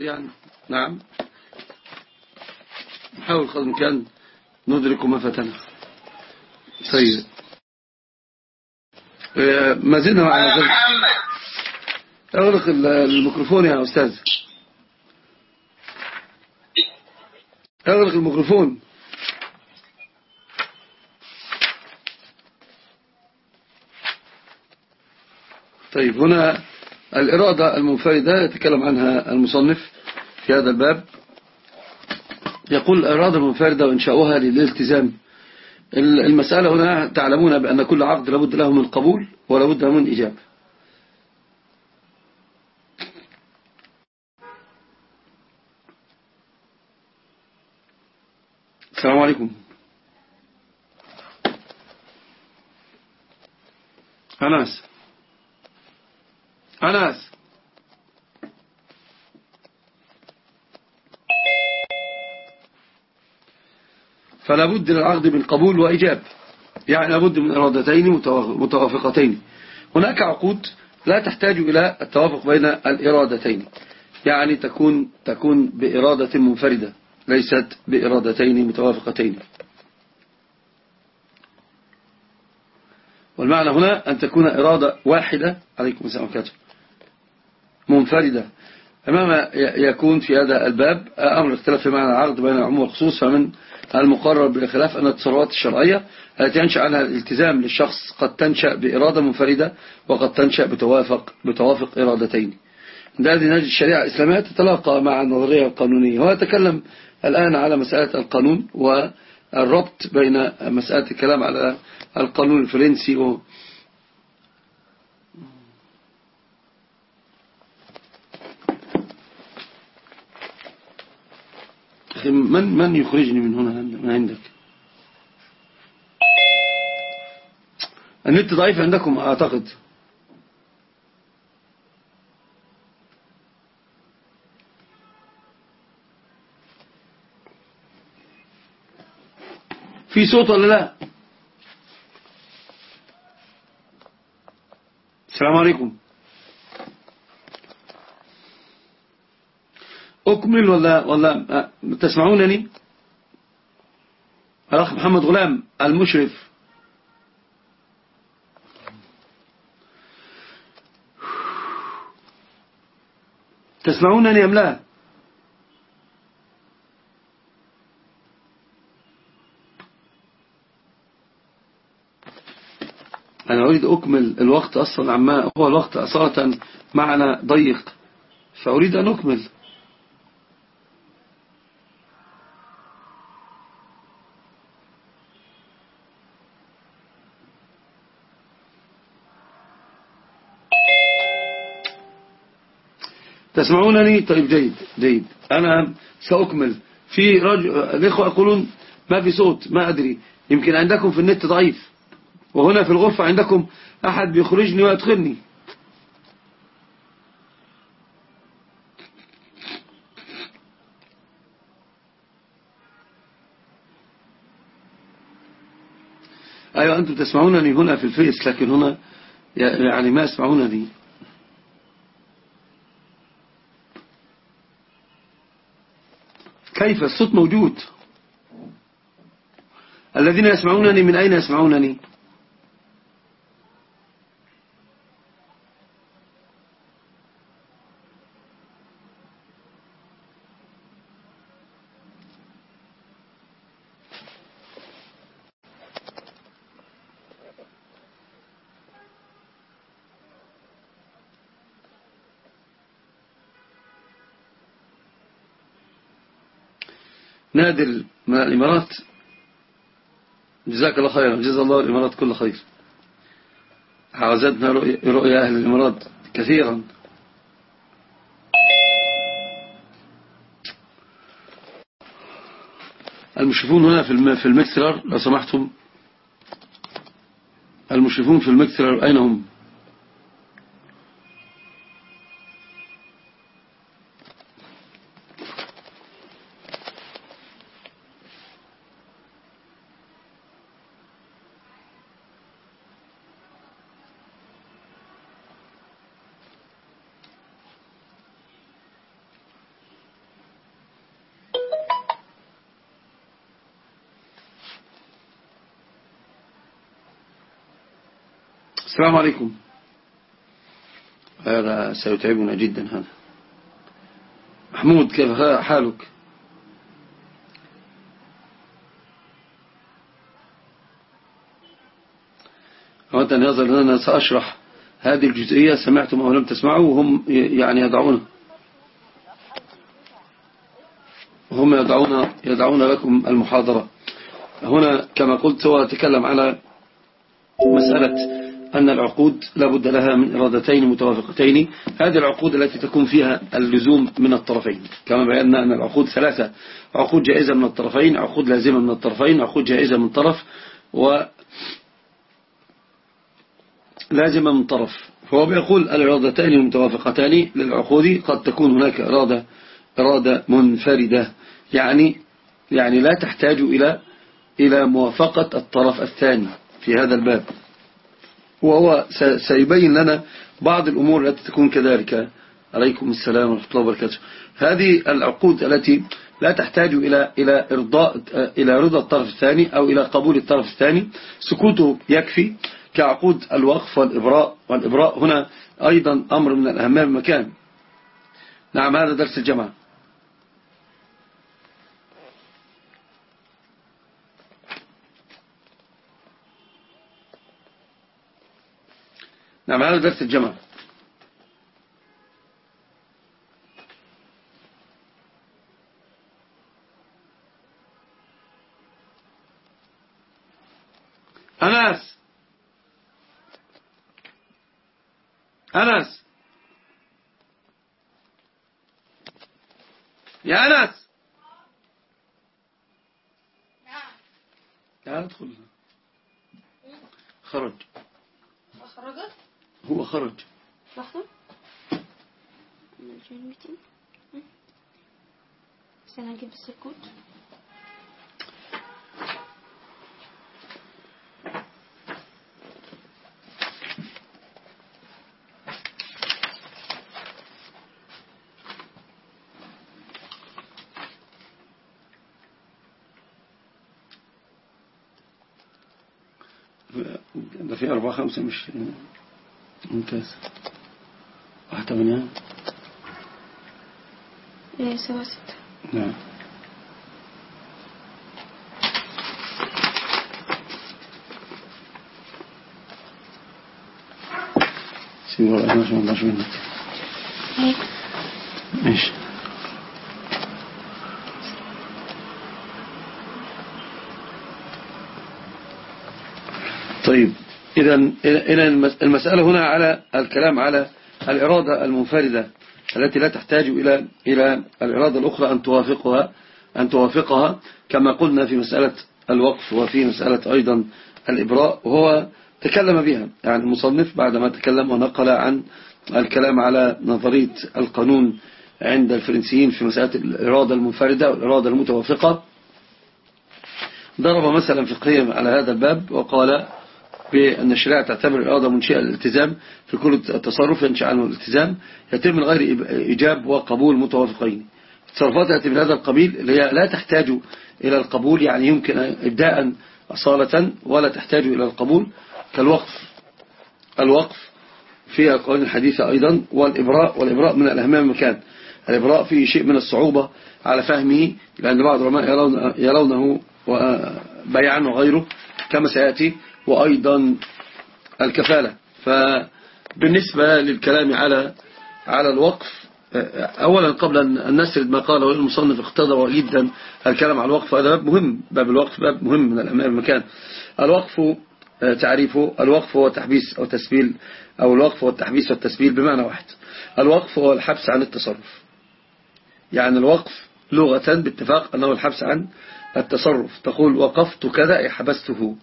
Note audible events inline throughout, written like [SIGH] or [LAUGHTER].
يعني نعم. نحاول قدر الإمكان ندرك ما فتنا طيب. آه، ما زلنا مع ذلك أغلق الميكروفون يا أستاذ. أغلق الميكروفون. طيب هنا الإرادة المنفردة يتكلم عنها المصنف في هذا الباب. يقول الإرادة المنفردة وإنشاؤها للالتزام. المسألة هنا تعلمون بأن كل عقد لابد له من قبول ولابد له من إجابة السلام عليكم. أناس. أناس. فلا بد للعقد من قبول وإجاب يعني لابد من إرادتين متوافقتين. هناك عقود لا تحتاج إلى التوافق بين الإرادتين. يعني تكون تكون بإرادة منفردة ليست بإرادتين متوافقتين. والمعنى هنا أن تكون إرادة واحدة. عليكم السلام عليكم منفردة أمام يكون في هذا الباب أمر اختلاف في معنى العقد بين العموم والخصوص فمن المقرر بالخلاف أن التصرفات الشرعية التي ينشأ عنها الالتزام للشخص قد تنشأ بإرادة منفردة وقد تنشأ بتوافق, بتوافق إرادتين. هذه نجد الشريعة الإسلامية تتلاقى مع النظرية القانونية هو يتكلم الآن على مسألة القانون والربط بين مسألة الكلام على القانون الفرنسي أخي من من يخرجني من هنا؟ من عندك. النت ضعيف عندكم أعتقد. في صوت ولا لا؟ السلام عليكم. أكمل ولا, ولا تسمعونني؟ الأخ محمد غلام المشرف. تسمعونني أم لا؟ أنا أريد أكمل الوقت أصلا عما هو الوقت أصالة معنا ضيق فأريد أن أكمل. تسمعونني؟ طيب جيد جيد. أنا سأكمل. في رجل الإخوة يقولون ما في صوت ما أدري. يمكن عندكم في النت ضعيف. وهنا في الغرفة عندكم أحد بيخرجني ويدخلني. أيوة أنتم تسمعونني هنا في الفيس لكن هنا يعني ما يسمعونني. كيف الصوت موجود؟ الذين يسمعونني من أين يسمعونني؟ نادر من الإمارات. جزاك الله خيرا. جزا الله الإمارات كل خير. عوزتنا رؤيا أهل الإمارات كثيرا. المشرفون هنا في المكسرر لو سمحتم. المشرفون في المكسرر أين هم؟ السلام عليكم. هذا سيتعبنا جدا هذا. محمود كيف حالك؟ أود أن يظهر أن أنا سأشرح هذه الجزئية سمعتم أو لم تسمعوا وهم يعني يدعون هم يدعون, يدعون لكم المحاضرة. هنا كما قلت هو أتكلم على مسألة أن العقود لابد لها من إرادتين متوافقتين. هذه العقود التي تكون فيها اللزوم من الطرفين. كما بينا أن العقود ثلاثة. عقود جائزة من الطرفين عقود لازمة من الطرفين عقود جائزة من طرف و لازمة من طرف. فهو بيقول الإرادتان المتوافقتان للعقود قد تكون هناك إرادة إرادة منفردة. يعني يعني لا تحتاج إلى إلى موافقة الطرف الثاني في هذا الباب. وهو سيبين لنا بعض الأمور التي تكون كذلك. عليكم السلام ورحمة الله وبركاته. هذه العقود التي لا تحتاج إلى إلى إرضاء إلى رضا الطرف الثاني أو إلى قبول الطرف الثاني. سكوته يكفي كعقود الوقف والإبراء والإبراء هنا أيضا أمر من الأهمية بمكان نعم هذا درس الجماعة. نعم هذا درس الجماعة. أنس. أنس. يا أنس. نعم. تعال ادخل. خرج. خرجت؟ هو خرج. لحظة. سنجيب السكوت. ده في أربعة خمسة مش ممتاز واحد ثمانية إيه سوا ستة نعم سيبوا الله ما شاء الله منك ماشي طيب إذا المسألة هنا على الكلام على الإرادة المنفردة التي لا تحتاج إلى إلى الإرادة الأخرى أن توافقها أن توافقها كما قلنا في مسألة الوقف وفي مسألة أيضا الإبراء وهو تكلم بها. يعني المصنف بعدما تكلم ونقل عن الكلام على نظرية القانون عند الفرنسيين في مسألة الإرادة المنفردة والإرادة المتوافقة ضرب مثلا فقهيا على هذا الباب وقال بأن الشريعة تعتبر الإرادة منشئة للالتزام في كل التصرف ينشأ عنه الالتزام. يتم من غير إيجاب وقبول متوافقين. التصرفات التي من هذا القبيل اللي هي لا تحتاج إلى القبول يعني يمكن إبداء أصالة ولا تحتاج إلى القبول كالوقف. الوقف في القوانين الحديثة أيضا والإبراء والإبراء من الأهمية المكان. الإبراء فيه شيء من الصعوبة على فهمه لأن بعض العلماء يرون يرونه بيعا وغيره كما سيأتي. وأيضا الكفالة. فبالنسبة للكلام على على الوقف أولا قبل أن نسرد ما قاله المصنف اقتضى جدا الكلام على الوقف هذا باب مهم باب الوقف باب مهم من الأمام المكان. الوقف تعريفه الوقف هو تحبيس أو تسبيل أو الوقف هو التحبيس والتسبيل بمعنى واحد. الوقف هو الحبس عن التصرف. يعني الوقف لغة باتفاق أنه الحبس عن التصرف. تقول وقفت كذا حبسته.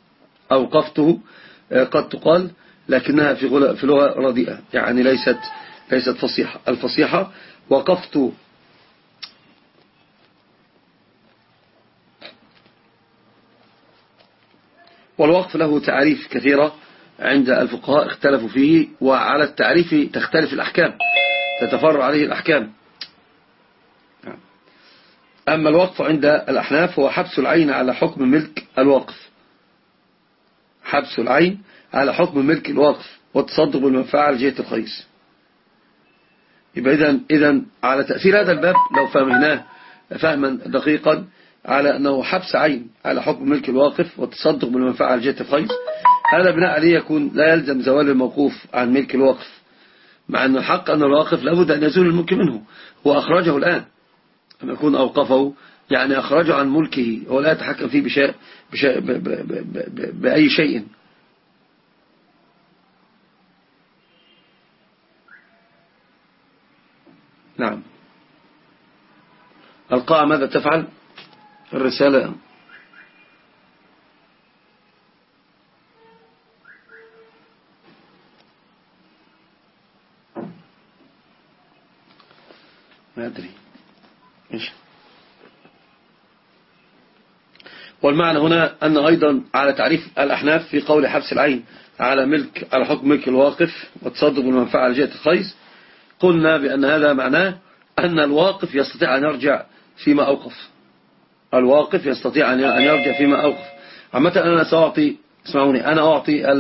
أوقفته آه، قد تقال لكنها في في لغة رديئة يعني ليست ليست فصيحة. الفصيحة وقفت والوقف له تعريف كثيرة عند الفقهاء اختلفوا فيه وعلى التعريف تختلف الأحكام تتفرع عليه الأحكام. أما الوقف عند الأحناف هو حبس العين على حكم ملك الوقف. حبس العين على حكم ملك الوقف والتصدق بالمنفعة على جهة يبقى إذن, إذن على تأثير هذا الباب لو فهمناه فهما دقيقا على أنه حبس عين على حكم ملك الواقف والتصدق بالمنفعة على جهة الخيس. هذا بناء عليه يكون لا يلزم زوال الموقوف عن ملك الواقف مع أن الحق أن الواقف لابد أن يزول الملك منه هو أخرجه الآن. أن يكون أوقفه يعني أخرجه عن ملكه هو لا يتحكم فيه بشيء بشيء ب ب ب بأي شيء. نعم. القاء ماذا تفعل؟ الرسالة. ما أدري. إيش؟ والمعنى هنا أن أيضا على تعريف الأحناف في قول حبس العين على ملك على حكم ملك الواقف وتصدق بالمنفعة على جهة الخيس قلنا بأن هذا معناه أن الواقف يستطيع أن يرجع فيما أوقف. الواقف يستطيع أن يرجع فيما أوقف. عامة أنا سأعطي اسمعوني أنا أعطي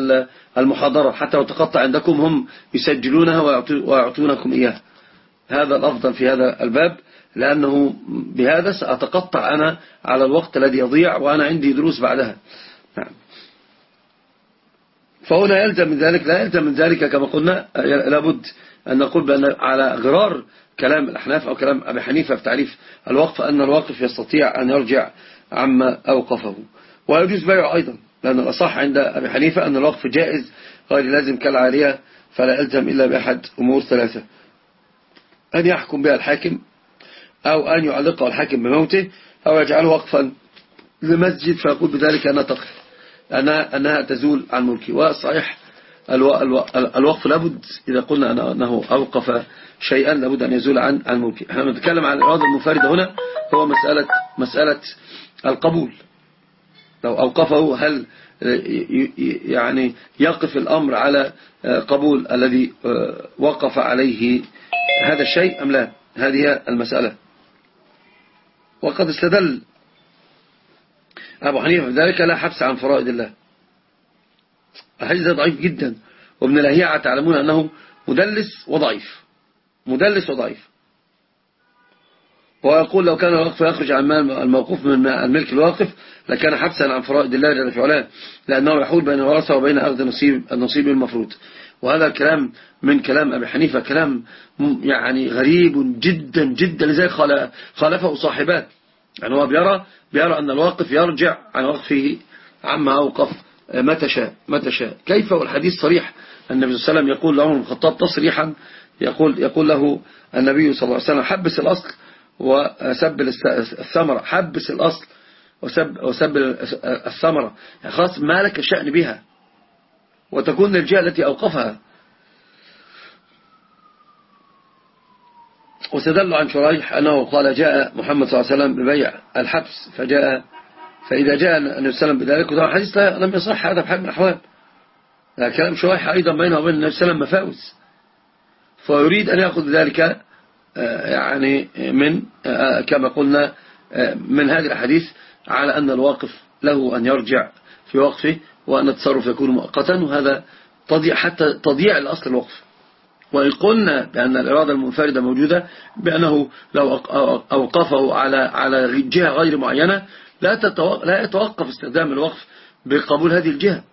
المحاضرة حتى لو تقطع عندكم هم يسجلونها ويعطونكم إياها. هذا الأفضل في هذا الباب. لأنه بهذا سأتقطع أنا على الوقت الذي يضيع وأنا عندي دروس بعدها. نعم. فهنا يلزم من ذلك لا يلزم من ذلك كما قلنا لابد أن نقول بأن على غرار كلام الأحناف أو كلام أبي حنيفة في تعريف الوقف أن الواقف يستطيع أن يرجع عما أوقفه. ويجوز بيعه أيضا لأن الأصح عند أبي حنيفة أن الوقف جائز غير لازم كالعالية فلا يلزم إلا بأحد أمور ثلاثة. أن يحكم بها الحاكم أو أن يعلقه الحاكم بموته أو يجعله وقفا لمسجد فيقول بذلك أنها تقف أنها, أنها تزول عن ملكي. وصحيح الوقف لابد إذا قلنا أنه أوقف شيئا لابد أن يزول عن عن ملكي. إحنا بنتكلم عن الإرادة المنفردة هنا هو مسألة مسألة القبول. لو أوقفه هل يعني يقف الأمر على قبول الذي وقف عليه هذا الشيء أم لا؟ هذه المسألة. وقد استدل أبو حنيفة ذلك لا حبس عن فرائض الله. الحديث ضعيف جدا. وابن الهيعة تعلمون أنه مدلس وضعيف. مدلس وضعيف. ويقول لو كان الوقف يخرج عن الموقوف من الملك الواقف لكان حبسا عن فرائض الله جل في لأنه يحول بين الورثة وبين أخذ النصيب, النصيب المفروض. وهذا الكلام من كلام أبي حنيفة كلام يعني غريب جدا جدا لذلك خالفه صاحبات. يعني هو بيرى, بيرى أن الواقف يرجع عن وقفه عما أوقف متى شاء متى شاء. كيف والحديث صريح؟ النبي صلى الله عليه وسلم يقول لعمر بن الخطاب تصريحا يقول, يقول له النبي صلى الله عليه وسلم حبس الأصل وسب الثمرة حبس الأصل وسب, وسب الثمرة. يعني خلاص ما لك الشأن بها. وتكون الجهة التي أوقفها. وستدل عن شريح أنه قال جاء محمد صلى الله عليه وسلم ببيع الحبس فجاء فإذا جاء النبي صلى الله عليه وسلم بذلك وطبعا الحديث لم يصح هذا بحال من الأحوال. كلام شريح أيضا بينه وبين النبي صلى الله عليه وسلم مفاوز. فيريد أن يأخذ ذلك آه، يعني من آه، كما قلنا آه، من هذه الأحاديث على أن الواقف له أن يرجع في وقفه وأن التصرف يكون مؤقتا وهذا تضيع حتى تضيع الأصل الوقف. وإن قلنا بأن الإرادة المنفردة موجودة بأنه لو أوقفه على على جهة غير معينة لا لا يتوقف استخدام الوقف بقبول هذه الجهة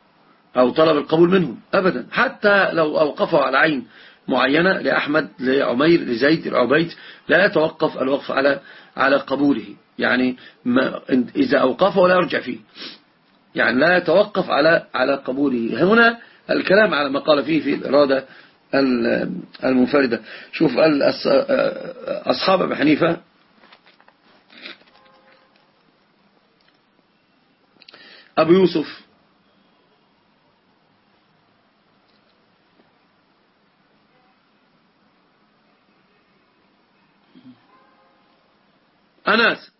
أو طلب القبول منه أبدا. حتى لو أوقفه على عين معينة لأحمد لعمير لزيد لعبيد لا يتوقف الوقف على على قبوله. يعني ما إذا أوقفه لا يرجع فيه. يعني لا يتوقف على على قبوله. هنا الكلام على ما قال فيه في الإرادة المنفردة. شوف أصحاب أبي حنيفة أبو يوسف أناس.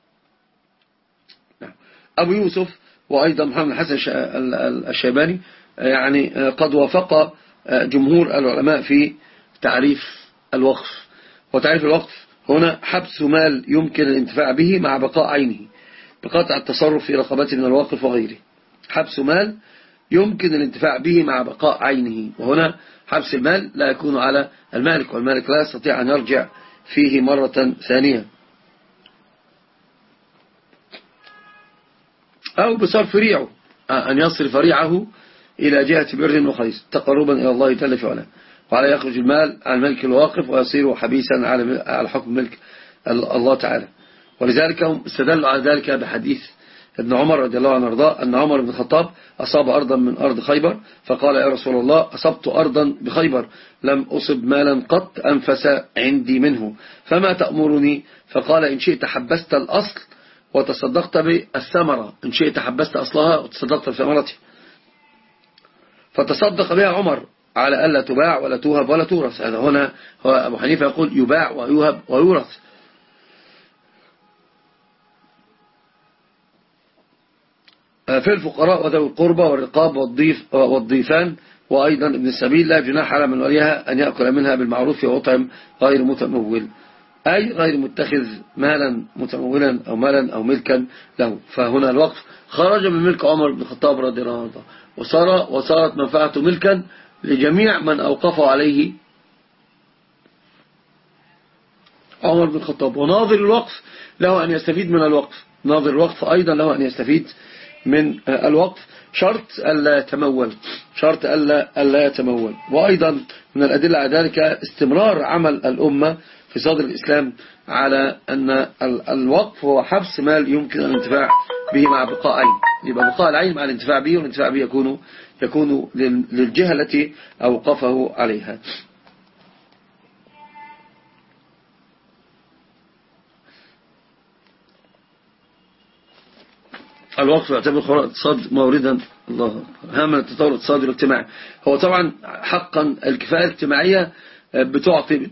نعم. أبو يوسف وأيضا محمد الحسن الشيباني يعني قد وافق جمهور العلماء في تعريف الوقف. وتعريف الوقف هنا حبس مال يمكن الانتفاع به مع بقاء عينه بقطع التصرف في رقبته من الواقف وغيره. حبس مال يمكن الانتفاع به مع بقاء عينه. وهنا حبس المال لا يكون على المالك والمالك لا يستطيع أن يرجع فيه مرة ثانية. أو بصرف ريعه. أن يصرف ريعه إلى جهة بر وخيس تقربا إلى الله جل في وعلى يخرج المال عن ملك الواقف ويصير حبيسا على حكم ملك الله تعالى. ولذلك هم استدلوا على ذلك بحديث ابن عمر رضي الله عنه وارضاه أن عمر بن الخطاب أصاب أرضا من أرض خيبر فقال يا رسول الله أصبت أرضا بخيبر لم أصب مالا قط أنفس عندي منه فما تأمرني؟ فقال إن شئت حبست الأصل وتصدقت بالثمرة. إن شئت حبست أصلها وتصدقت بثمرته فتصدق بها عمر على ألا تباع ولا توهب ولا تورث. هذا هنا هو أبو حنيفة يقول يباع ويوهب ويورث. في الفقراء وذوي القربى والرقاب والضيف والضيفان وأيضا ابن السبيل لا جناح على من وليها أن يأكل منها بالمعروف ويطعم غير متمول. أي غير متخذ مالا متمولا أو مالا أو ملكا له. فهنا الوقف. خرج من ملك عمر بن الخطاب رضي الله عنه. وصار وصارت منفعته ملكا لجميع من أوقفوا عليه عمر بن الخطاب. وناظر الوقف له أن يستفيد من الوقف. ناظر الوقف أيضا له أن يستفيد من الوقف. شرط ألا يتمول. شرط ألا, ألا يتمول. وأيضا من الأدلة على ذلك استمرار عمل الأمة في صدر الإسلام على أن الوقف هو حبس مال يمكن الانتفاع به مع بقاء عين. يبقى بقاء العين مع الانتفاع به والانتفاع به يكون يكون للجهة التي أوقفه عليها. الوقف يعتبر خراء الاقتصاد موردا. الله هام التطور الاقتصادي والاجتماعي هو طبعا حقا الكفاية الاجتماعية بتعطي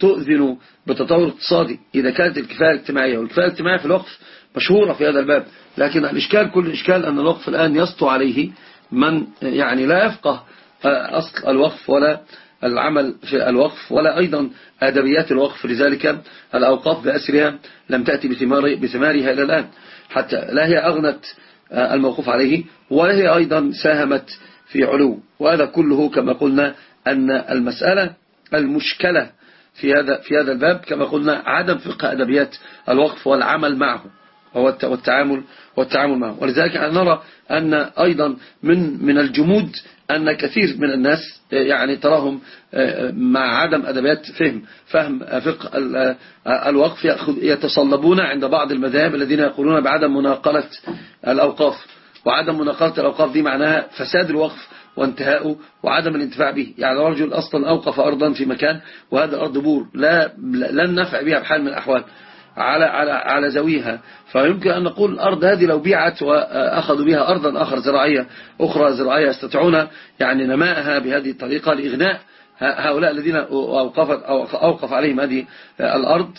تؤذن بتطور اقتصادي. إذا كانت الكفاية الاجتماعية والكفاية الاجتماعية في الوقف مشهورة في هذا الباب لكن الإشكال كل الإشكال أن الوقف الآن يسطو عليه من يعني لا يفقه أصل الوقف ولا العمل في الوقف ولا أيضا أدبيات الوقف. لذلك الأوقاف بأسرها لم تأتي بثمارها إلى الآن. حتى لا هي أغنت الموقوف عليه ولا هي أيضا ساهمت في علو. وهذا كله كما قلنا أن المسألة المشكلة في هذا في هذا الباب كما قلنا عدم فقه أدبيات الوقف والعمل معه والتعامل والتعامل معه. ولذلك نرى أن أيضا من من الجمود أن كثير من الناس يعني تراهم مع عدم أدبيات فهم فهم فقه الوقف يتصلبون عند بعض المذاهب الذين يقولون بعدم مناقلة الأوقاف. وعدم مناقلة الأوقاف دي معناها فساد الوقف وانتهاؤه وعدم الانتفاع به. يعني رجل أصلا أوقف أرضا في مكان وهذا الأرض بور لا لن نفع بها بحال من الأحوال على على على زويها فيمكن أن نقول الأرض هذه لو بيعت وأخذوا بها أرضا آخر زراعية أخرى زراعية يستطيعون يعني نماءها بهذه الطريقة لإغناء هؤلاء الذين أوقفت أوقف عليهم هذه الأرض.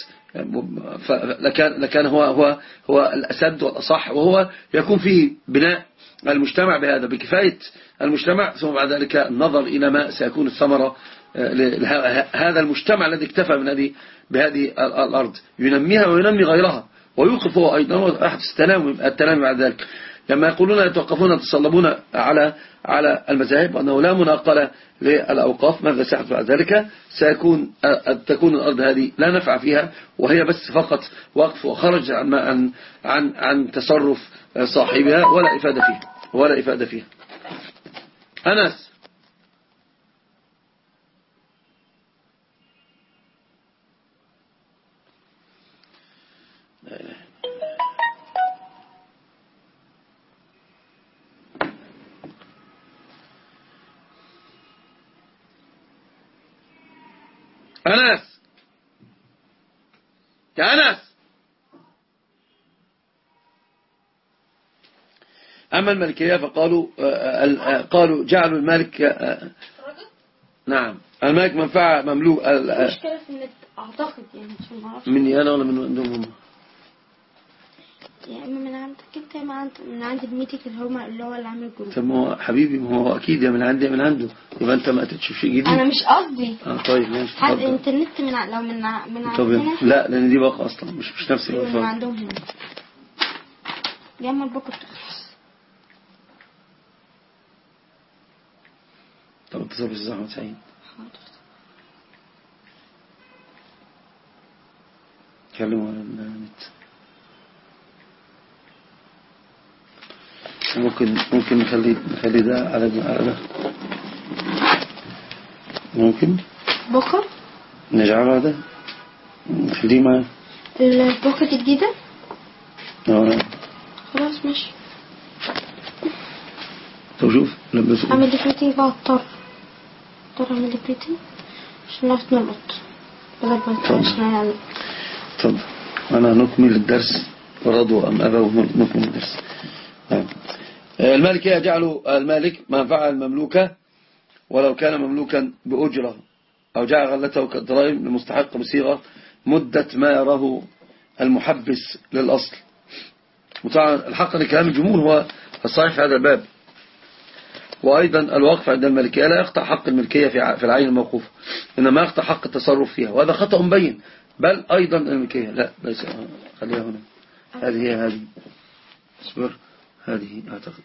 لكان لكان هو هو هو الأسد والأصح وهو يكون فيه بناء المجتمع بهذا بكفاية المجتمع ثم بعد ذلك النظر إلى ما سيكون الثمرة هذا المجتمع الذي اكتفى من هذه بهذه الأرض. ينميها وينمي غيرها. ويوقف هو أيضا أحد التنامي بعد ذلك. لما يقولون يتوقفون يتصلبون على على المذاهب وأنه لا مناقلة للأوقاف ماذا سيحدث بعد ذلك سيكون تكون الأرض هذه لا نفع فيها وهي بس فقط وقف وخرج عن عن عن, تصرف صاحبها ولا إفادة فيها ولا إفادة فيها. أنس. أنس يا أنس أما الملكية فقالوا قالوا جعلوا الملك نعم. الملك منفعة مملوك المشكلة في النت أعتقد يعني عشان ما أعرفش. مني أنا ولا من عندهم هم؟ يا إما من عندك أنت يا عند من عند الميتك اللي هو اللي هو اللي عامل الجروب طب ما هو حبيبي ما هو أكيد يا من عندي من عنده. يبقى أنت ما شيء جديد. أنا مش قصدي. آه طيب ماشي حد. الإنترنت من لو من من طب عندنا؟ لا لأن دي باقة أصلا مش مش نفس من الوفاء عندهم هنا. يا إما الباقة تخلص أحمد سعيد كلموا على النت ممكن ممكن نخلي نخلي ده على على ده. ممكن؟ بكرة نجعل هذا نخليه معاه البوكة الجديدة؟ آه. خلاص ماشي. طب شوف أعمل لي بريتنج بقى أضطر. اضطر اعمل لي بريتنج عشان نعرف نلقط بدل ما. نتعشنا يعني تفضل أنا نكمل الدرس ورضوا أم أبوا نكمل الدرس نعم. آه، المالكية جعلوا المالك منفعة المملوكة ولو كان مملوكا بأجرة أو جعل غلته كالدراهم لمستحق بصيغة مدة ما يراه المحبس للأصل وطبعا الحق أن كلام الجمهور هو الصحيح في هذا الباب وأيضا الوقف عند الملكية لا يقطع حق الملكية في العين الموقوفة إنما يقطع حق التصرف فيها وهذا خطأ مبين بل أيضا الملكية لا ليس خليها هنا. هذه هي هذه اصبر هذه أعتقد.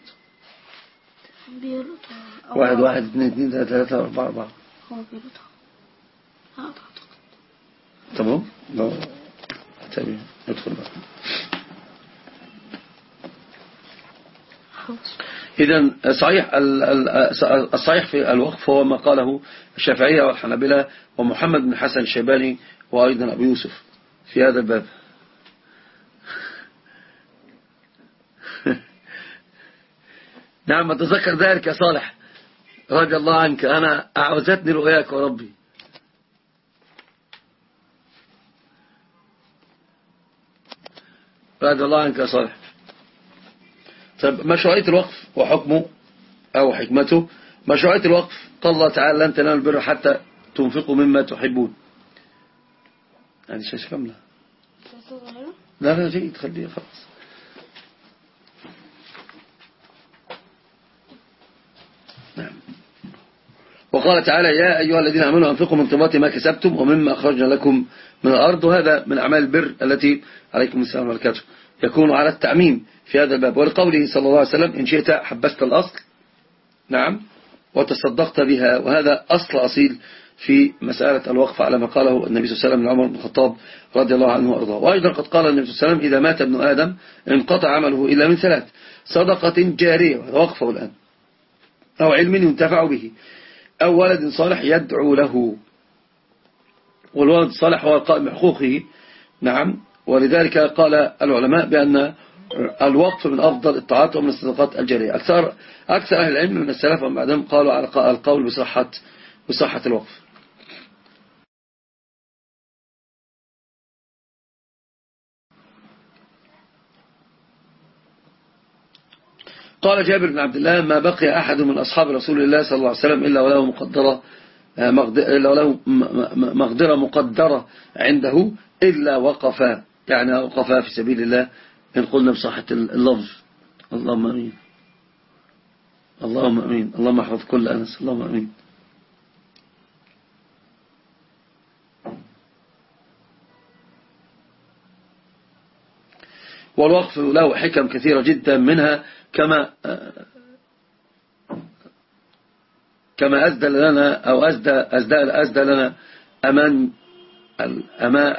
واحد واحد اثنين اثنين ثلاثة ثلاثة أربعة أربعة. هو تمام؟ لا. تابع ادخل بقى إذا صحيح ال- ال- الصحيح في الوقف هو ما قاله الشافعية والحنابلة ومحمد بن حسن الشيباني وأيضا أبو يوسف في هذا الباب. [LAUGHS] نعم أتذكر ذلك يا صالح رضي الله عنك. أنا أعوزتني رؤياك وربي. رضي الله عنك يا صالح. طيب مشروعية الوقف وحكمه أو حكمته. مشروعية الوقف قال الله تعالى لن تنالوا البر حتى تنفقوا مما تحبون. يعني شاشة كاملة لا. لا جيد خليه خلاص. نعم. وقال تعالى يا أيها الذين آمنوا أنفقوا من طيبات ما كسبتم ومما أخرجنا لكم من الأرض. وهذا من أعمال البر التي عليكم السلام وبركاته يكون على التعميم. في هذا الباب. ولقوله صلى الله عليه وسلم إن شئت حبست الأصل. نعم. وتصدقت بها. وهذا أصل أصيل في مسألة الوقف على ما قاله النبي صلى الله عليه وسلم لعمر بن الخطاب رضي الله عنه وأرضاه. وأيضا قد قال النبي صلى الله عليه وسلم إذا مات ابن آدم انقطع عمله إلا من ثلاث صدقة جارية. وقفه الآن. أو علم ينتفع به. أو ولد صالح يدعو له. والولد الصالح هو القائم بحقوقه نعم. ولذلك قال العلماء بأن الوقف من أفضل الطاعات ومن الصدقات الجارية أكثر, أكثر أهل العلم من السلف ومن بعدهم قالوا على القول بصحة, بصحة الوقف. قال جابر بن عبد الله ما بقي أحد من أصحاب رسول الله صلى الله عليه وسلم إلا وله مقدرة إلا وله مقدرة مقدرة عنده إلا وقف يعني وقف في سبيل الله إن قلنا بصحة اللفظ. اللهم أمين. اللهم أمين. اللهم احفظ كل أنس. اللهم أمين. والوقف له حكم كثيرة جدا منها كما كما أسدى لنا أو أسدى, أسدى, أسدى لنا أمان,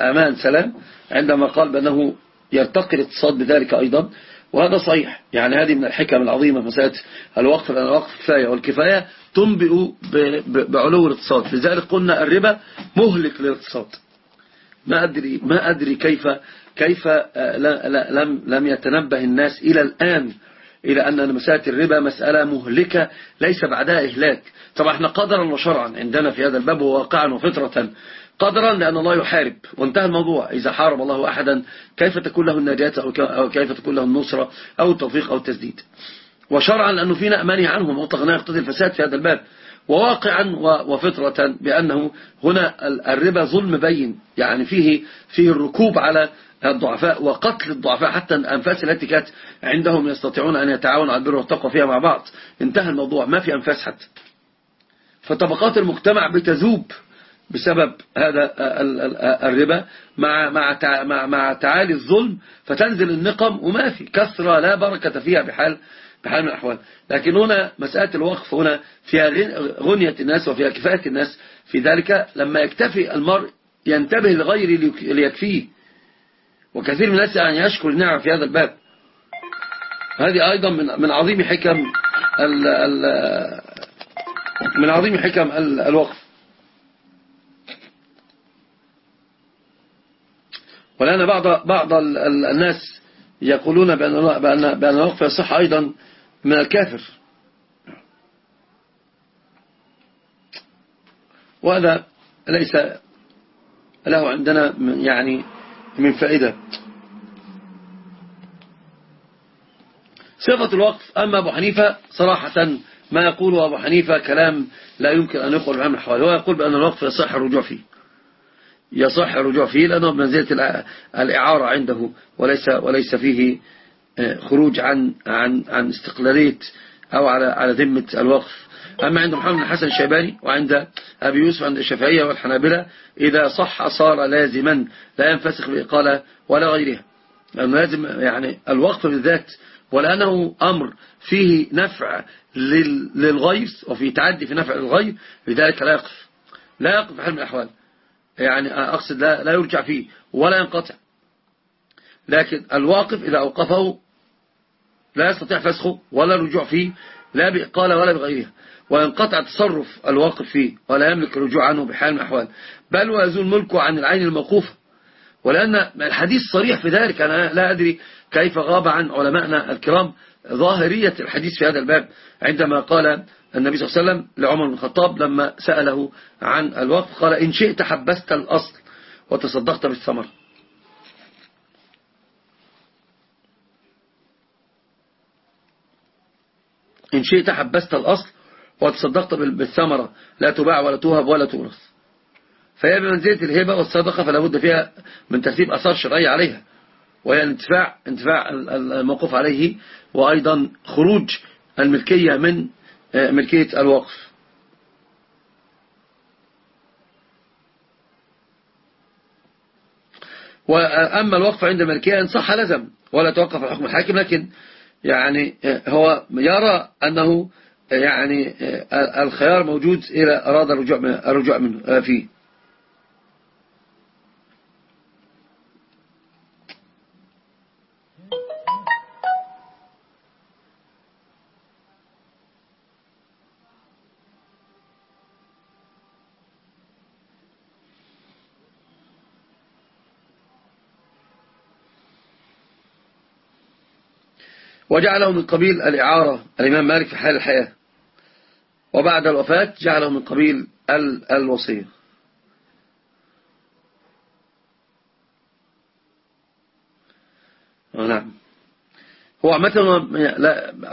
أمان سلام عندما قال بأنه يرتقي الاقتصاد بذلك أيضا وهذا صحيح. يعني هذه من الحكم العظيمة مسألة الوقف لأن الوقف كفاية والكفاية تنبئ بعلو الاقتصاد. لذلك قلنا الربا مهلك للاقتصاد. ما أدري, ما أدري كيف كيف لم لم يتنبه الناس إلى الآن إلى أن مسألة الربا مسألة مهلكة ليس بعدها إهلاك. طبعا إحنا قدرا وشرعا عندنا في هذا الباب وواقعا وفطرة قدرا لأن الله يحارب. وانتهى الموضوع. إذا حارب الله أحدا كيف تكون له النجاة أو كيف تكون له النصرة أو التوفيق أو التسديد؟ وشرعا لأنه فينا أماني عنهم مطلقنا يقتضي الفساد في هذا الباب. وواقعا وفطرة بأنه هنا الربا ظلم بين. يعني فيه فيه الركوب على الضعفاء وقتل الضعفاء. حتى الأنفاس التي كانت عندهم يستطيعون أن يتعاونوا على البر والتقوى فيها مع بعض. انتهى الموضوع. ما في أنفاس حتى. فطبقات المجتمع بتذوب. بسبب هذا الربا مع مع مع تعالي الظلم فتنزل النقم وما في كثرة لا بركة فيها بحال بحال من الأحوال. لكن هنا مسألة الوقف هنا فيها غنية الناس وفيها كفاية الناس. في ذلك لما يكتفي المرء ينتبه لغير ليكفيه وكثير من الناس يعني يشكر النعم في هذا الباب. هذه أيضا من من عظيم حكم ال من عظيم حكم الوقف. ولأن بعض بعض الناس يقولون بأن بأن بأن الوقف يصح أيضا من الكافر. وهذا ليس له عندنا يعني من فائدة. صفة الوقف أما أبو حنيفة صراحة ما يقوله أبو حنيفة كلام لا يمكن أن يقول عنه الحوالي هو يقول بأن الوقف يصح الرجوع فيه. يصح الرجوع فيه لأنه بمنزلة الإعارة عنده وليس وليس فيه آه، خروج عن عن عن استقلالية أو على على ذمة الوقف. أما عند محمد بن حسن الشيباني وعند أبي يوسف عند الشافعية والحنابلة إذا صح صار لازما لا ينفسخ بإقالة ولا غيرها. لأنه لازم يعني الوقف بالذات ولأنه أمر فيه نفع للغير وفيه تعدي في نفع الغير لذلك لا يقف. لا يقف في حال من الأحوال. يعني أقصد لا, لا يرجع فيه ولا ينقطع. لكن الواقف إذا أوقفه لا يستطيع فسخه ولا رجوع فيه لا بإقالة ولا بغيرها. وينقطع تصرف الواقف فيه ولا يملك الرجوع عنه بحال من الأحوال. بل ويزول ملكه عن العين الموقوفة. ولأن الحديث صريح في ذلك أنا لا أدري كيف غاب عن علمائنا الكرام ظاهرية الحديث في هذا الباب عندما قال النبي صلى الله عليه وسلم لعمر بن الخطاب لما سأله عن الوقف قال إن شئت حبست الأصل وتصدقت بالثمر إن شئت حبست الأصل وتصدقت بالثمرة لا تباع ولا توهب ولا تورث فهي بمنزلة الهبة والصدقة فلا بد فيها من ترتيب أثار شرعية عليها. وهي الانتفاع انتفاع الموقوف عليه وأيضا خروج الملكية من آه، ملكية الوقف. وأما الوقف عند الملكية إن صح لزم ولا توقف الحكم الحاكم لكن يعني آه، هو يرى أنه آه، يعني الخيار موجود إلى أراد الرجوع منه فيه. وجعله من قبيل الإعارة الإمام مالك في حال الحياة. وبعد الوفاة جعله من قبيل الوصية. نعم. هو عامة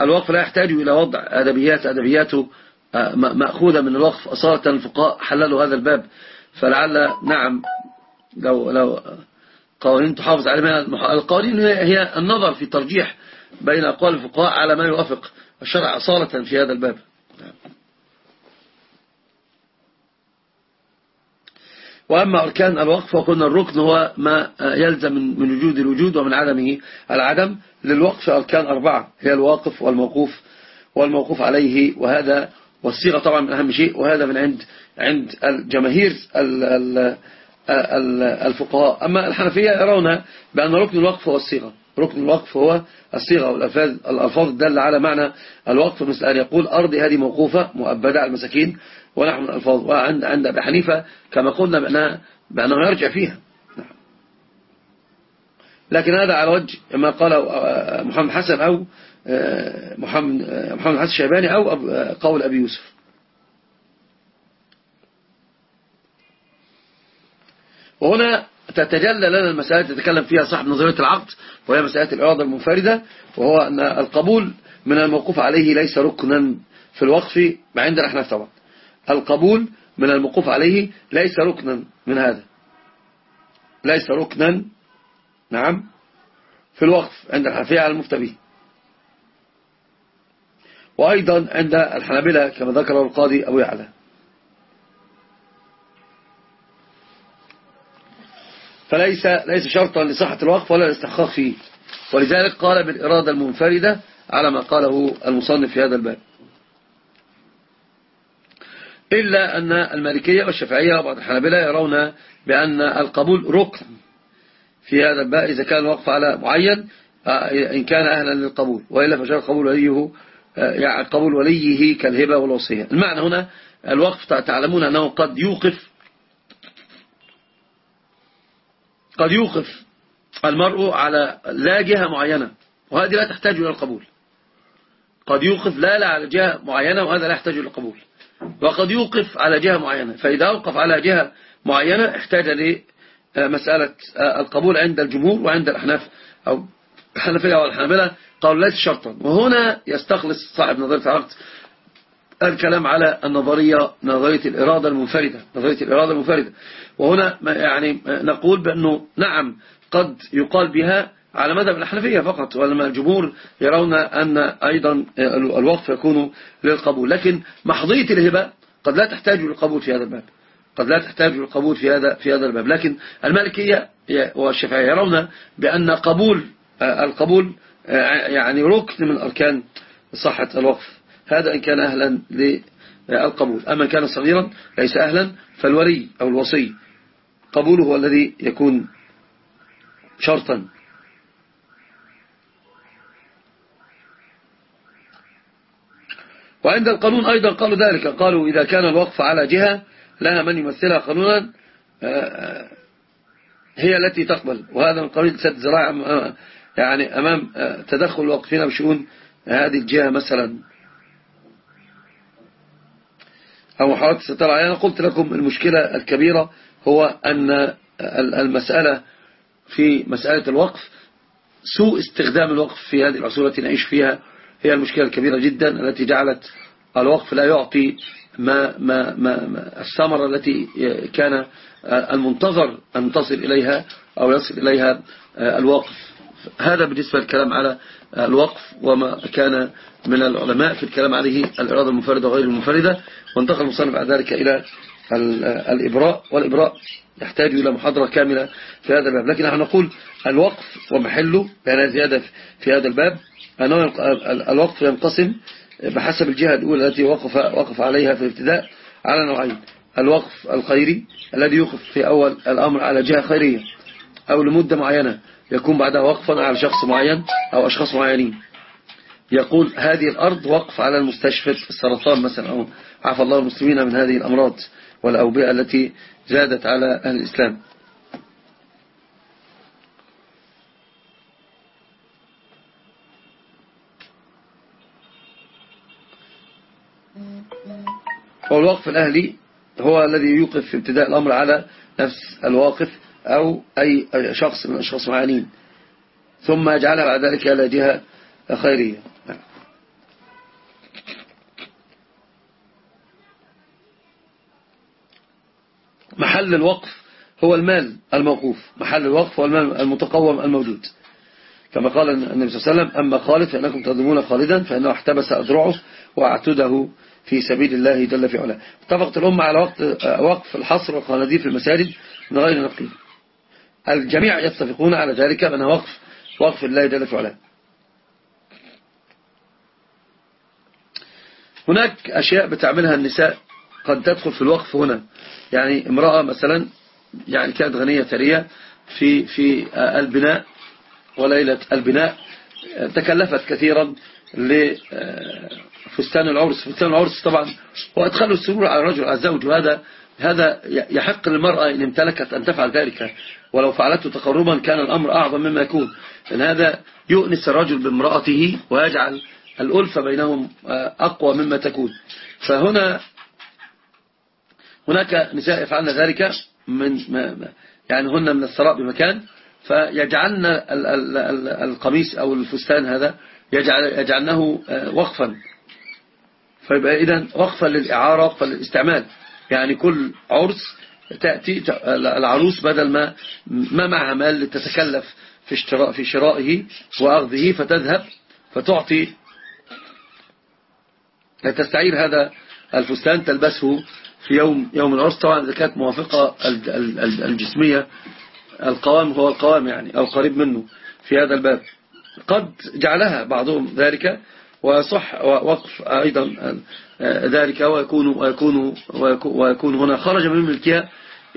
الوقف لا يحتاج إلى وضع أدبيات أدبياته آه، مأخوذة من الوقف أصالة الفقهاء حللوا هذا الباب. فلعل نعم لو لو قوانين تحافظ عليها القوانين هي النظر في ترجيح بين أقوال الفقهاء على ما يوافق الشرع أصالة في هذا الباب. وأما أركان الوقف وقلنا الركن هو ما يلزم من وجود الوجود ومن عدمه العدم للوقف أركان أربعة هي الواقف والموقوف والموقوف عليه وهذا والصيغة طبعا من أهم شيء وهذا من عند عند الجماهير الفقهاء. أما الحنفية يرون بأن ركن الوقف هو الصيغة. ركن الوقف هو الصيغة والألفاظ الألفاظ الدالة على معنى الوقف مثل أن يقول أرضي هذه موقوفة مؤبدة على المساكين ونحن الألفاظ وعند عند أبي حنيفة كما قلنا بأنه, بأنه يرجع فيها. لكن هذا على وجه ما قال محمد حسن أو محمد محمد حسن الشيباني أو قول أبي يوسف. وهنا تتجلى لنا المسألة تتكلم فيها صاحب نظرية العقد وهي مسألة الإرادة المنفردة وهو أن القبول من الموقوف عليه ليس ركنا في الوقف عندنا إحنا طبعا. القبول من الموقوف عليه ليس ركنا من هذا. ليس ركنا نعم في الوقف عند الحنفية على المفتى به. وأيضا عند الحنابلة كما ذكر القاضي أبو يعلى. فليس ليس شرطا لصحة الوقف ولا الاستحقاق فيه. ولذلك قال بالإرادة المنفردة على ما قاله المصنف في هذا الباب. إلا أن المالكية والشافعية وبعض الحنابلة يرون بأن القبول ركن في هذا الباب إذا كان الوقف على معين آه، إن كان أهلا للقبول وإلا فجاء قبول وليه آه، يعني قبول وليه كالهبة والوصية. المعنى هنا الوقف تعلمون أنه قد يوقف قد يوقف المرء على لا جهة معينة وهذه لا تحتاج إلى القبول. قد يوقف لا لا على جهة معينة وهذا لا يحتاج إلى القبول. وقد يوقف على جهة معينة فإذا أوقف على جهة معينة احتاج لمسألة القبول عند الجمهور وعند الأحناف أو الحنفية أو الحنابلة قالوا ليس شرطا. وهنا يستخلص صاحب نظرية العقد الكلام على النظرية نظرية الإرادة المنفردة نظرية الإرادة المنفردة. وهنا يعني نقول بأنه نعم قد يقال بها على مذهب الحنفية فقط ولما الجمهور يرون أن أيضا الوقف يكون للقبول. لكن محضية الهبة قد لا تحتاج للقبول في هذا الباب. قد لا تحتاج للقبول في هذا في هذا الباب. لكن المالكية والشافعية يرون بأن قبول القبول يعني ركن من أركان صحة الوقف. هذا إن كان أهلا للقبول. أما كان صغيرا ليس أهلا فالولي أو الوصي قبوله هو الذي يكون شرطا. وعند القانون أيضا قالوا ذلك. قالوا إذا كان الوقف على جهة لها من يمثلها قانونا آه، هي التي تقبل. وهذا من قبيل سد زراعة آه، يعني أمام آه، تدخل الواقفين بشؤون هذه الجهة مثلا. أو محاولة الستار أنا قلت لكم المشكلة الكبيرة هو أن المسألة في مسألة الوقف سوء استخدام الوقف في هذه العصور التي نعيش فيها هي المشكلة الكبيرة جدا التي جعلت الوقف لا يعطي ما ما ما, ما الثمرة التي كان المنتظر أن تصل إليها أو يصل إليها الوقف. هذا بالنسبة للكلام على الوقف وما كان من العلماء في الكلام عليه الإرادة المفردة وغير المفردة وانتقل المصنف بعد ذلك إلى الإبراء والإبراء يحتاج إلى محاضرة كاملة في هذا الباب. لكن نحن نقول الوقف ومحله بأن زيادة في هذا الباب. أنه الوقف ينقسم بحسب الجهة الأولى التي وقف, وقف عليها في الابتداء على نوعين. الوقف الخيري الذي يوقف في أول الأمر على جهة خيرية أو لمدة معينة يكون بعدها وقفا على شخص معين أو أشخاص معينين. يقول هذه الأرض وقف على المستشفى السرطان مثلا أو عفى الله المسلمين من هذه الأمراض والأوبئة التي زادت على أهل الإسلام. والوقف الأهلي هو الذي يوقف في ابتداء الأمر على نفس الواقف. أو أي شخص من أشخاص معانين ثم يجعلها بعد ذلك على جهة خيرية. محل الوقف هو المال الموقوف. محل الوقف هو المال المتقوم الموجود. كما قال النبي صلى الله عليه وسلم أما خالد فإنكم تظلمون خالدا فإنه احتبس أذرعه وأعتده في سبيل الله جل في علاه. اتفقت الأمة على وقت وقف الحصر والقناديل في المساجد من غير نقيل الجميع يتفقون على ذلك أنه وقف وقف الله جل في علاه هناك أشياء بتعملها النساء قد تدخل في الوقف هنا. يعني امرأة مثلا يعني كانت غنية ثرية في في البناء وليلة البناء تكلفت كثيرا لفستان العرس. فستان العرس طبعا هو أدخل السرور على الرجل على الزوج وهذا هذا يحق للمرأة إن امتلكت أن تفعل ذلك. ولو فعلته تقربا كان الأمر أعظم مما يكون. لأن هذا يؤنس الرجل بامرأته ويجعل الألفة بينهم أقوى مما تكون. فهنا هناك نساء يفعلن ذلك من يعني هن من الثراء بمكان. فيجعلن القميص أو الفستان هذا يجعل يجعلنه وقفا. فيبقى إذا وقفا للإعارة وقفا للاستعمال. يعني كل عرس تأتي العروس بدل ما ما معها مال لتتكلف في اشتراء في شرائه وأخذه فتذهب فتعطي. تستعير هذا الفستان تلبسه في يوم يوم العرس. طبعا إذا كانت موافقة الجسمية القوام هو القوام يعني أو قريب منه في هذا الباب. قد جعلها بعضهم ذلك وصح وقف أيضا ذلك ويكون, ويكون, ويكون هنا. خرج من ملكها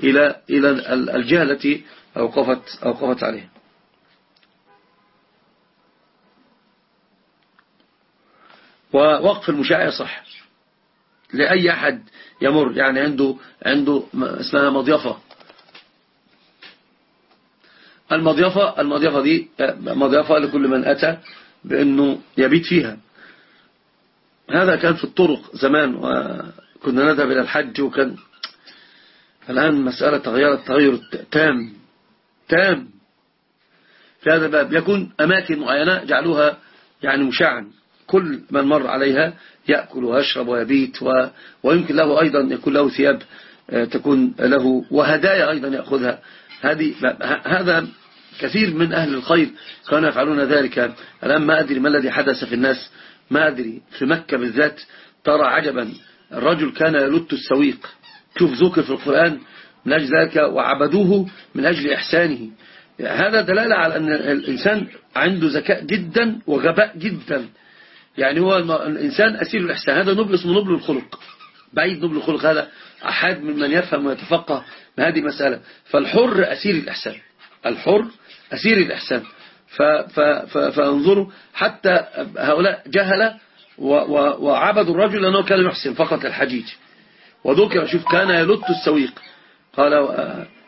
إلى إلى الجهة التي أوقفت, أوقفت عليها ووقف المشاع صح. لأي أحد يمر يعني عنده عنده اسمها مضيفة. المضيفة المضيفة دي مضيفة لكل من أتى بأنه يبيت فيها. هذا كان في الطرق زمان وكنا نذهب إلى الحج وكان الآن مسألة تغيرت تغير تام تام. في هذا الباب يكون أماكن معينة جعلوها يعني مشاعا. كل من مر عليها يأكل ويشرب ويبيت و... ويمكن له أيضا يكون له ثياب آه، تكون له وهدايا أيضا يأخذها. هذه هذا كثير من أهل الخير كانوا يفعلون ذلك. الآن ما أدري ما الذي حدث في الناس ما أدري في مكة بالذات ترى عجبا. الرجل كان يلت السويق. شوف ذكر في القرآن من أجل ذلك وعبدوه من أجل إحسانه. هذا دلالة على أن الإنسان عنده ذكاء جدا وغباء جدا. يعني هو الإنسان أسير الإحسان. هذا نبل اسمه نبل الخلق. بعيد نبل الخلق هذا أحد ممن يفهم ويتفقه بهذه المسألة. فالحر أسير الإحسان. الحر أسير الإحسان. فانظروا حتى هؤلاء جهل وعبدوا الرجل لأنه كان يحسن فقط الحجيج وذكر شوف كان يلت السويق. قال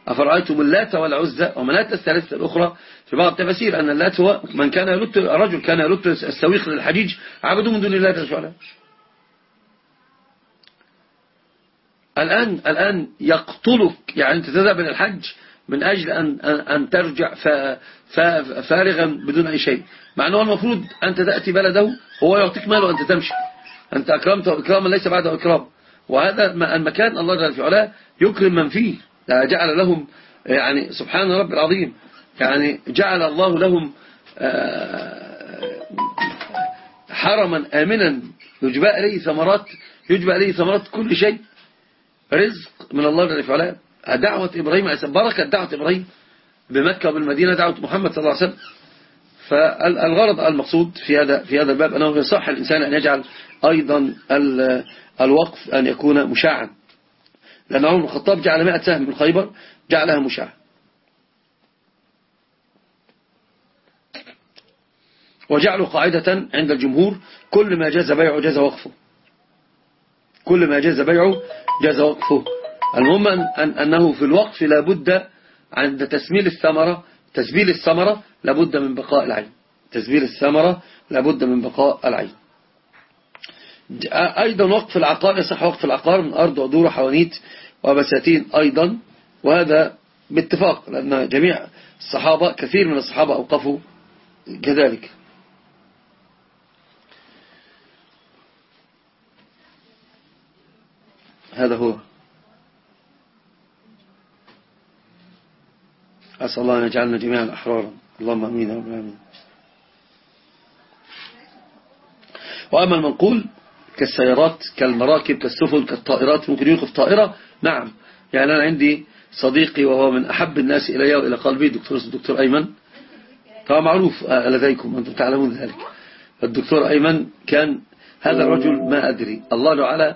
أفرأيتم اللات والعزة ومنات الثالثة الأخرى؟ في بعض التفاسير أن اللات هو من كان يلت الرجل كان يلت السويق للحجيج عبدوا من دون الله تعالى الآن الآن يقتلك يعني أنت تذهب إلى الحج من أجل أن أن ترجع فارغا بدون أي شيء. مع أنه المفروض أنت تأتي بلده هو يعطيك مال وأنت تمشي. أنت أكرمته إكراما ليس بعده إكرام. وهذا المكان الله جل في علاه يكرم من فيه. جعل لهم يعني سبحان رب العظيم يعني جعل الله لهم آه، حرما آمنا. يجبى إليه ثمرات يجبى إليه ثمرات كل شيء. رزق من الله جل وعلا. دعوة إبراهيم عليه بركة دعوة إبراهيم بمكة وبالمدينة دعوة محمد صلى الله عليه وسلم. فالغرض المقصود في هذا في هذا الباب أنه يصح الإنسان أن يجعل أيضا الوقف أن يكون مشاعا لأن عمر الخطاب جعل 100 سهم من خيبر جعلها مشاع وجعلوا قاعدة عند الجمهور كل ما جاز بيعه جاز وقفه. كل ما جاز بيعه جاز وقفه. المهم أن أنه في الوقف لابد عند تسميل الثمرة تسبيل الثمرة لابد من بقاء العين. تسبيل الثمرة لابد من بقاء العين. أيضا وقف العقار يصح وقف العقار من أرض ودور حوانيت وبساتين أيضا وهذا باتفاق لأن جميع الصحابة كثير من الصحابة أوقفوا كذلك. هذا هو. أسأل الله أن يجعلنا جميعا أحرارا. اللهم أمين أمين وأما المنقول كالسيارات كالمراكب كالسفن كالطائرات ممكن يوقف طائرة؟ نعم. يعني أنا عندي صديقي وهو من أحب الناس إلي وإلى قلبي دكتور الدكتور أيمن. طبعا معروف لديكم أنتم تعلمون ذلك. الدكتور أيمن كان هذا الرجل ما أدري. الله تعالى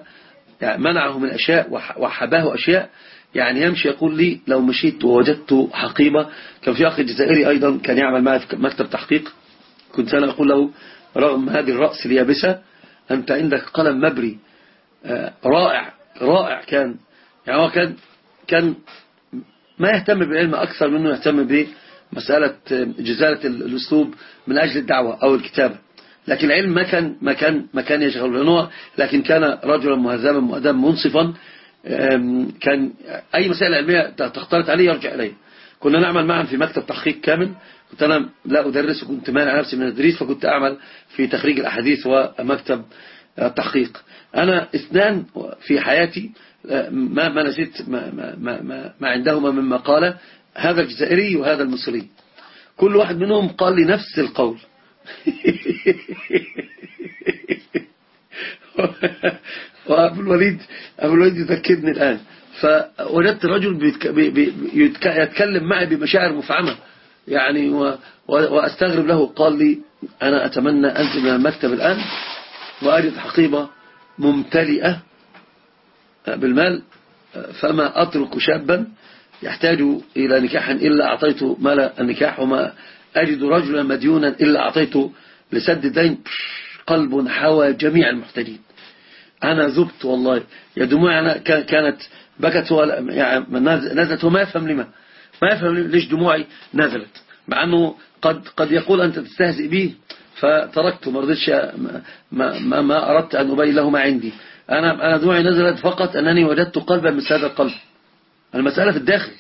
يعني منعه من أشياء وحباه أشياء. يعني يمشي يقول لي لو مشيت ووجدت حقيبة. كان في أخي جزائري أيضا كان يعمل معي في مكتب تحقيق. كنت أنا أقول له رغم هذه الرأس اليابسة أنت عندك قلم مبري. آه، رائع رائع كان. يعني هو كان كان ما يهتم بالعلم أكثر منه يهتم بمسألة جزالة الأسلوب من أجل الدعوة أو الكتابة. لكن العلم ما كان ما كان ما كان يشغل لأنه لكن كان رجلا مهذبا مؤدبا منصفا. كان أي مسائل علمية تختلط عليه يرجع إليه. كنا نعمل معا في مكتب تحقيق كامل. كنت أنا لا أدرس وكنت مانع نفسي من التدريس فكنت أعمل في تخريج الأحاديث ومكتب التحقيق أنا إثنان في حياتي ما ما نسيت ما, ما, ما, ما عندهما مما قال هذا الجزائري وهذا المصري. كل واحد منهم قال لي نفس القول. [LAUGHS] وأبو الوليد أبو الوليد يذكرني الآن. فوجدت رجل يتكلم معي بمشاعر مفعمة. يعني وأستغرب له. قال لي أنا أتمنى أنزل من المكتب الآن وأجد حقيبة ممتلئة بالمال فما أترك شابا يحتاج إلى نكاح إلا أعطيته مال النكاح وما أجد رجلا مديونا إلا أعطيته لسد الدين قلب حوى جميع المحتاجين. أنا ذبت والله. يا دموعي أنا كانت بكت يعني نزلت وما يفهم لما. ما يفهم ليش دموعي نزلت. مع أنه قد, قد يقول أنت تستهزئ به فتركته ما رضيتش ما, ما, أردت أن أبين له ما عندي. أنا, أنا دموعي نزلت فقط أنني وجدت قلبا مثل هذا القلب. المسألة في الداخل.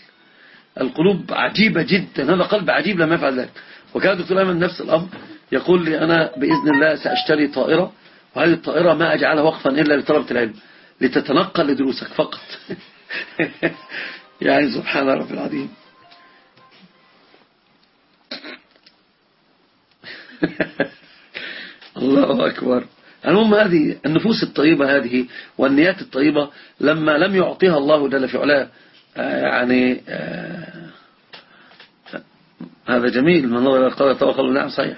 القلوب عجيبة جدا. هذا قلب عجيب لما يفعل ذلك. وكان دكتور أيمن نفس الأمر يقول لي أنا بإذن الله سأشتري طائرة. وهذه الطائرة ما أجعلها وقفا إلا لطلبة العلم لتتنقل لدروسك فقط. [LAUGHS] يعني سبحان رب العظيم. [LAUGHS] الله أكبر. المهم هذه النفوس الطيبة هذه والنيات الطيبة لما لم يعطيها الله جل في علاه آه، يعني آه، هذا جميل. من الله قال توكل نعم صحيح.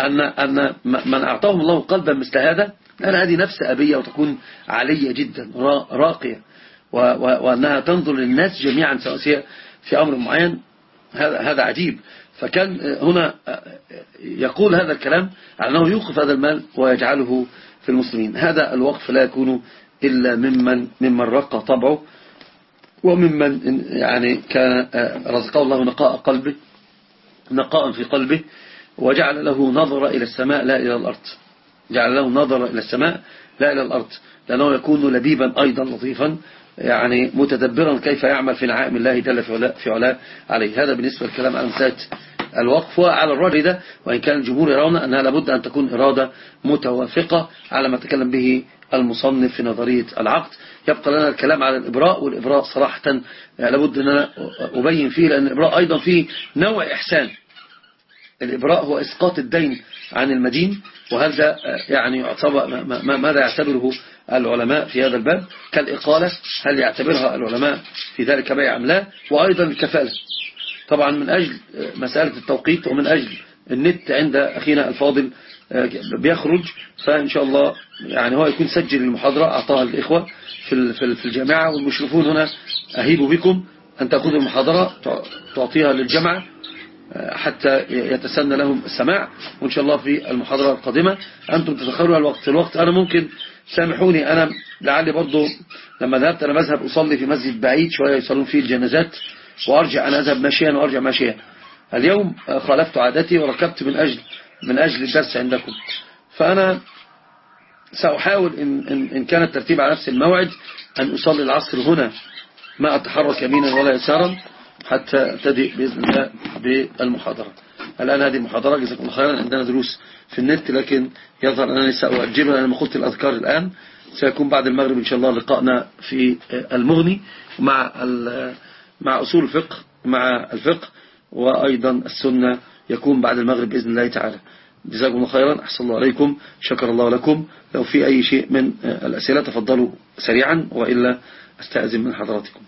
أن, أن من أعطاهم الله قلبا مثل هذا أن هذه نفس أبية وتكون علية جدا راقية. وأنها تنظر للناس جميعا سواء في أمر معين هذا هذا عجيب. فكان هنا يقول هذا الكلام أنه يوقف هذا المال ويجعله في المسلمين. هذا الوقف لا يكون إلا ممن ممن رق طبعه وممن يعني كان رزقه الله نقاء قلبه نقاء في قلبه. وجعل له نظر إلى السماء لا إلى الأرض. جعل له نظر إلى السماء لا إلى الأرض. لأنه يكون لبيبا أيضا لطيفا يعني متدبرا كيف يعمل في نعائم الله جل في علاه عليه. هذا بالنسبة للكلام عن مسألة الوقف. وعلى الرجل ده وإن كان الجمهور يرون أنها لابد أن تكون إرادة متوافقة على ما تكلم به المصنف في نظرية العقد. يبقى لنا الكلام على الإبراء والإبراء صراحة لابد أن أنا أبين فيه لأن الإبراء أيضا فيه نوع إحسان. الإبراء هو إسقاط الدين عن المدين وهذا يعني يعتبر ماذا يعتبره العلماء في هذا الباب؟ كالإقالة هل يعتبرها العلماء في ذلك بيع أم لا؟ وأيضا الكفالة. طبعا من أجل مسألة التوقيت ومن أجل النت عند أخينا الفاضل بيخرج فإن شاء الله يعني هو يكون سجل المحاضرة أعطاها الإخوة في في الجامعة والمشرفون هنا أهيب بكم أن تأخذوا المحاضرة تعطيها للجامعة. حتى يتسنى لهم السماع. وإن شاء الله في المحاضرة القادمة أنتم تتخروا الوقت. الوقت أنا ممكن سامحوني. أنا لعلي برضو لما ذهبت أنا مذهب أصلي في مسجد بعيد شوية يصلون فيه الجنازات وأرجع أنا أذهب ماشيا وأرجع ماشيا. اليوم خالفت عادتي وركبت من أجل من أجل الدرس عندكم. فأنا سأحاول إن, إن, إن كان الترتيب على نفس الموعد أن أصلي العصر هنا ما أتحرك يمينا ولا يسارا. حتى أبتدئ بإذن الله بالمحاضرة الآن هذه المحاضرة جزاكم الله خيرا. عندنا دروس في النت لكن يظهر أنني سأؤجلها لأن ما قلت الأذكار الآن سيكون بعد المغرب إن شاء الله لقاءنا في المغني مع مع أصول الفقه مع الفقه وأيضا السنة يكون بعد المغرب بإذن الله تعالى. جزاكم الله خيرا. أحسن الله عليكم. شكر الله لكم. لو في أي شيء من الأسئلة تفضلوا سريعا وإلا أستأذن من حضراتكم.